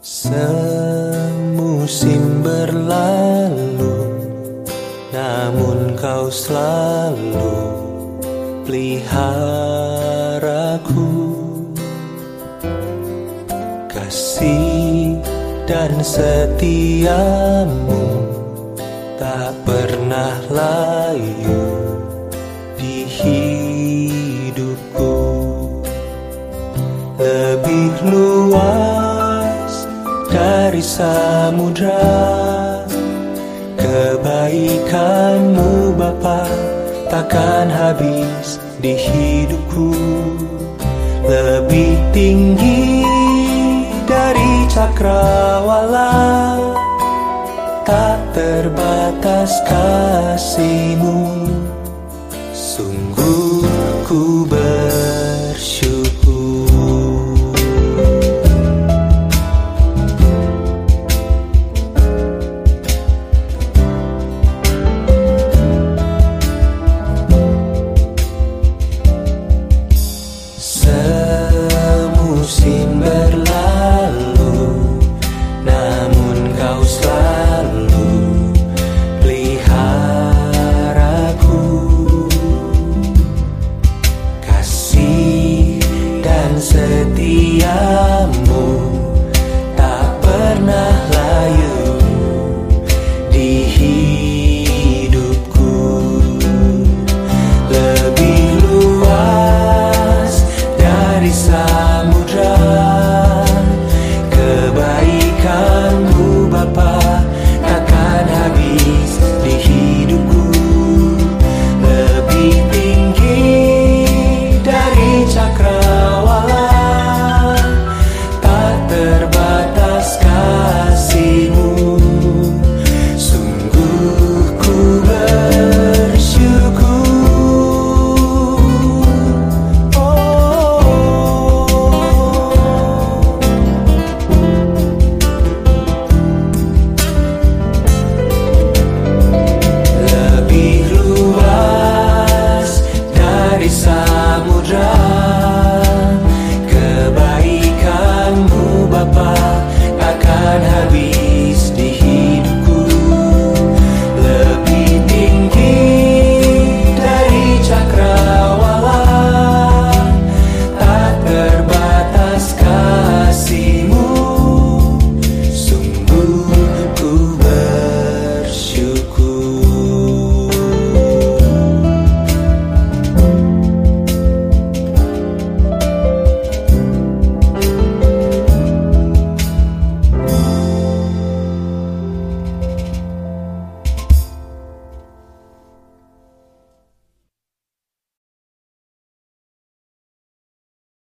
Semusim berlalu Namun kau selalu peliharaku. Kasih dan setiamu Tak pernah layu di hidup. Lebih luas dari samudra. Kebaikanmu Bapa takkan habis di hidupku. Lebih tinggi dari cakrawala. Tak terbatas kasihmu. Sungguh ku bersyukur सद्या